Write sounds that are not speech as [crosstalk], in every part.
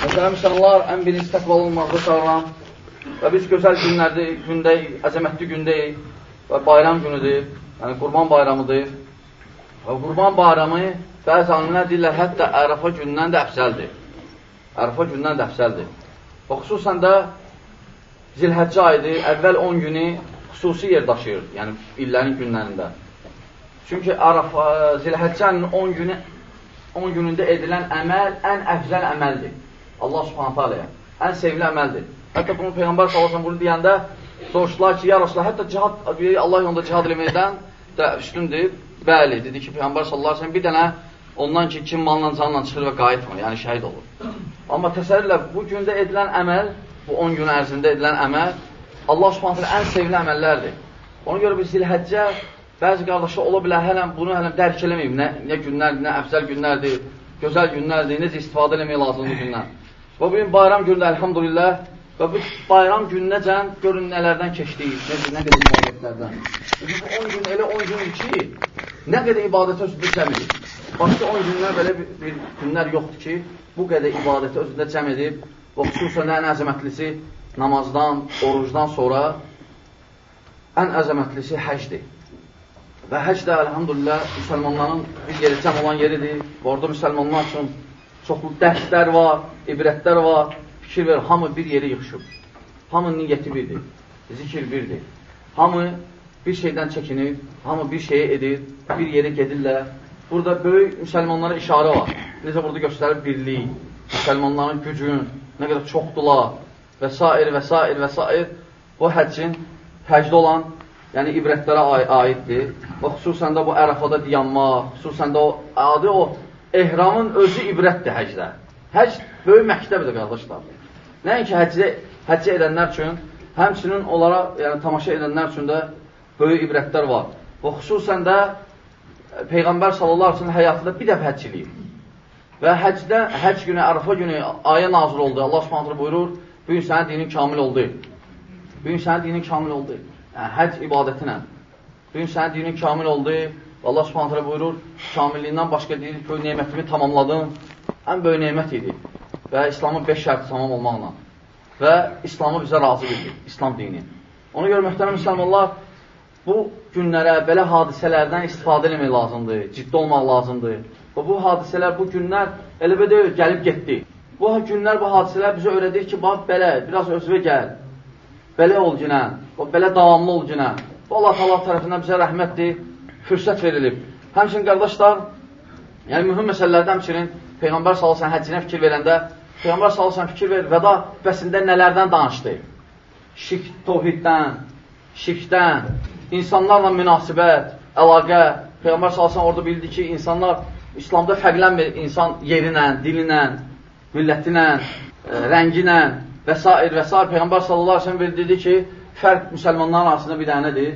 Məsələn, müsəlmanlar ən birinci təqvalı olmaqda çağıran və biz gözəl günlərdə, gündəyik, əzəmətli gündəyik və bayram günüdür, yəni qurban bayramıdır. Və qurban bayramı bəzi alimlər deyirlər, hətta Ərəfa gündən də əfsəldir. Ərəfa gündən də əfsəldir. Və xüsusən də zilhəccə ayıdır, əvvəl 10 günü xüsusi yer daşıyır, yəni illərin günlərində. Çünki Ərəfa, zilhəccənin 10 günü 10 günündə edilən əməl ən əfzəl əməldir. Allah subhanətə aləyə. Ən sevili əməldir. Hətta bunu Peyğəmbər sallallahu bunu deyəndə soruşdular ki, ya Rasulullah, hətta cihad, Allah yolunda cihad eləməkdən də üstündür. Bəli, dedi ki, Peyğəmbər sallallahu əleyhi bir dənə ondan ki, kim malla canla çıxır və qayıtmır, yəni şəhid olur. Amma təsəvvürlə bu gündə edilən əməl, bu 10 gün ərzində edilən əməl Allah Subhanahu ən sevili əməllərdir. Ona görə biz zilhəccə bəzi qardaşlar ola bilər hələm bunu hələm dərk eləməyib. Nə, nə günlərdir, nə əfzəl günlərdir, gözəl günlərdir, necə istifadə eləmək lazımdır gündən. Və bu gün bayram günündə elhamdülillah və bu bayram gününəcən görün nələrdən keçdik, necə, nə qədər ibadətlərdən. Bu 10 gün elə 10 gün ki, nə qədər ibadət özündə cəm edib. Başqa 10 günlər belə bir, bir günlər yoxdur ki, bu qədər ibadəti özündə cəm edib və xüsusən ən əzəmətlisi namazdan, orucdan sonra ən əzəmətlisi həcdir. Və həc də, əlhamdülillah, müsəlmanların bir yeri cəm olan yeridir. Orada müsəlmanlar üçün çoxlu dərslər var, ibrətlər var, fikir ver, hamı bir yeri yığışıb. Hamı niyyəti birdir, zikir birdir. Hamı bir şeydən çəkinir, hamı bir şeyi edir, bir yerə gedirlər. Burada böyük müsəlmanlara işarə var. Necə burada göstərir birlik, müsəlmanların gücün, nə qədər çoxdular və s. və s. və s. Bu həccin, həcdə olan, yəni ibrətlərə aiddir. Və xüsusən də bu ərəfada dayanmaq, xüsusən də o adi o ehramın özü ibrətdir həcdə. Həc böyük məktəbdir, qardaşlar. Nəinki həccə, həccə edənlər üçün, həmçinin onlara, yəni tamaşa edənlər üçün də böyük ibrətlər var. Və xüsusən də e, Peyğəmbər sallallahu aleyhi həyatında bir dəfə həcc eləyib. Və həcdə, həcc günü, ərəfə günü aya nazil oldu. Allah subhanətlə buyurur, bu gün sənin dinin kamil oldu. Bu gün sənin dinin kamil oldu. Yəni, həcc ibadətinə. Bu gün sənin dinin kamil oldu. Allah subhanətlə buyurur, kamilliyindən başqa deyir, köy neymətimi tamamladım. Ən böyük neymət idi. Və İslamın beş şərti tamam olmaqla. Və İslamı bizə razı bildir, İslam dini. Ona görə mühtərəm müsəlmanlar, bu günlərə, belə hadisələrdən istifadə eləmək lazımdır, ciddi olmaq lazımdır. Və bu hadisələr, bu günlər elə belə deyil, gəlib getdi. Bu günlər, bu hadisələr bizə öyrədir ki, bax, belə, biraz özvə gəl, belə ol günən, belə davamlı ol günən. Bu Allah Allah tərəfindən bizə rəhmətdir fürsət verilib. Həmçinin qardaşlar, yəni mühüm məsələlərdə həmçinin Peyğəmbər sallallahu həccinə fikir verəndə Peyğəmbər sallallahu fikir verir, vəda xutbəsində nələrdən danışdı? Şirk təvhiddən, şirkdən, insanlarla münasibət, əlaqə. Peyğəmbər sallallahu orada bildi ki, insanlar İslamda fərqlənmir insan yerinə, dilinə, millətinə, e, rənginə və s. və s. Peyğəmbər sallallahu əleyhi və səlləm dedi ki, fərq müsəlmanların arasında bir dənədir,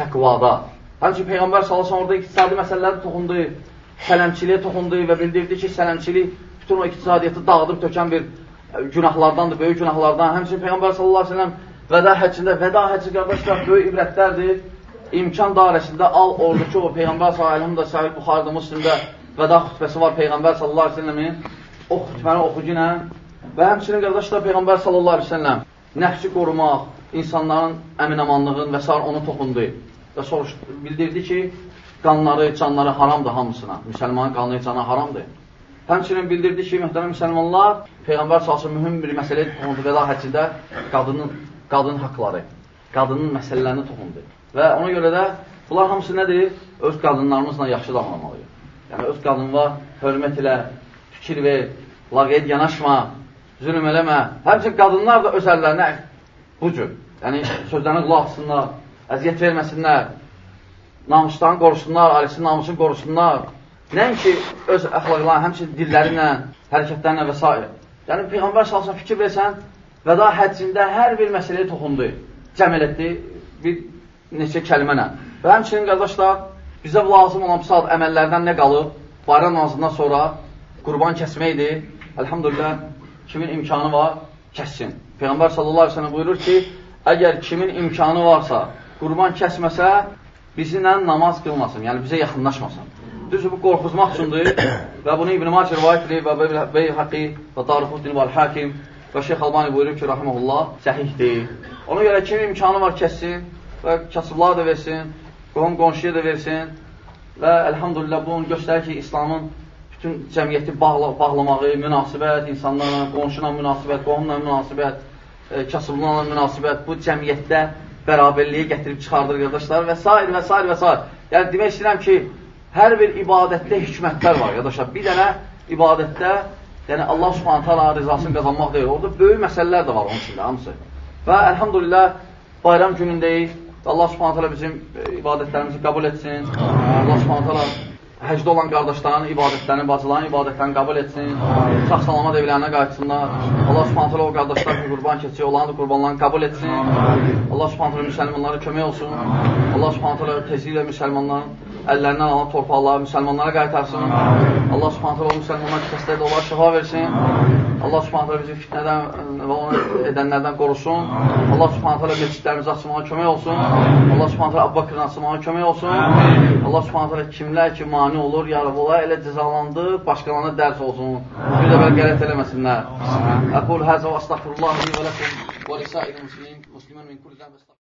təqvada. Həmçin Peyğəmbər sallallahu orada iqtisadi məsələləri toxundu, sələmçiliyə toxundu və bildirdi ki, sələmçilik bütün o iqtisadiyyatı dağıdıb tökən bir e, günahlardandır, böyük günahlardan. Həmçin Peyğəmbər sallallahu əleyhi və səlləm vəda həccində, vəda həcci qardaşlar böyük ibrətlərdir. İmkan dairəsində al oradakı o Peyğəmbər sallallahu əleyhi və səlləm Sahih Buxarıda, Müslimdə vəda xutbəsi var Peyğəmbər sallallahu əleyhi və səlləmin. O xutbəni oxucunə və həmçinin qardaşlar Peyğəmbər sallallahu əleyhi və səlləm nəfsi qorumaq, insanların əminamanlığın və s. onu toxundu və soruş, bildirdi ki, qanları, canları haramdır hamısına. Müsəlmanın qanı, canı haramdır. Həmçinin bildirdi ki, mühtərəm müsəlmanlar, Peyğəmbər salsın mühüm bir məsələ toxundu vəda həccində qadının, qadın haqları, qadının məsələlərini toxundu. Və ona görə də bunlar hamısı nədir? Öz qadınlarımızla yaxşı davranmalıyıq. Yəni, öz qadınla hörmət ilə, fikir ver, laqeyd yanaşma, zülüm eləmə. Həmçin qadınlar da öz əllərinə bu cür, yəni sözlərini qulaq asınlar, əziyyət verməsinlər, namuslarını qorusunlar, ailəsinin namusunu qorusunlar. Nəinki öz əxlaqlarına, həmçin dilləri ilə, hərəkətlərlə və s. Yəni, Peyğəmbər salsın fikir versən, vəda həccində hər bir məsələyə toxundu, cəməl etdi bir neçə kəlmənə. Və həmçinin, qardaşlar, bizə lazım olan saat əməllərdən nə qalıb? Bayram namazından sonra qurban kəsməkdir. Əlhamdülillah, kimin imkanı var, kəssin. Peyğəmbər sallallahu aleyhi ve sellem buyurur ki, əgər kimin imkanı varsa, qurban kəsməsə, bizimlə namaz qılmasın, yəni bizə yaxınlaşmasın. Düzdür, bu qorxuzmaq üçündür [coughs] və bunu İbn-i Maç rivayət edir və Beyhaqi və Darıxuddin və Hakim və Şeyx Albani buyurur ki, rahiməhullah, səhihdir. Ona görə kim imkanı var kəssin və kasıblığa da versin, qohum qonşuya da versin və əlhamdülillah bunu göstərir ki, İslamın bütün cəmiyyəti bağla bağlamağı, münasibət, insanlarla, qonşuna münasibət, qohumla münasibət, e, kasıblıqla münasibət bu cəmiyyətdə bərabərliyi gətirib çıxardır qardaşlar və s. və s. və s. Yəni demək istəyirəm ki, hər bir ibadətdə hikmətlər var, qardaşlar. Bir dənə ibadətdə, yəni Allah Subhanahu taala rızasını qazanmaq deyil. Orada böyük məsələlər də var onun içində hamısı. Və elhamdülillah bayram günündəyik. Allah Subhanahu taala bizim e, ibadətlərimizi qəbul etsin. Allah Subhanahu taala həcdə olan qardaşların ibadətlərini, bacıların ibadətlərini qəbul etsin. Sağ salamat evlərinə qayıtsınlar. Allah Subhanahu o qardaşlar ki, qurban keçiyor, onların da qurbanlarını qəbul etsin. Allah Subhanahu müsəlmanlara kömək olsun. Allah Subhanahu tezliklə müsəlmanların əllərindən alan torpaqları müsəlmanlara qaytarsın. Allah Subhanahu o müsəlmanlar xəstədə onlara şifa versin. Allah Subhanahu bizi fitnədən və onu edənlərdən qorusun. Allah Subhanahu məscidlərimizi açmağa kömək olsun. Allah Subhanahu Əbu Bakırın açmağa kömək olsun. Allah Subhanahu kimlər ki, mani olur, yarıqlar elə cəzalandı, başqalarına dərs olsun. Bir də belə qələt eləməsinlər. Əqul həzə və əstəğfirullah li və ləkum və lisəil muslimin min kulli zəmbə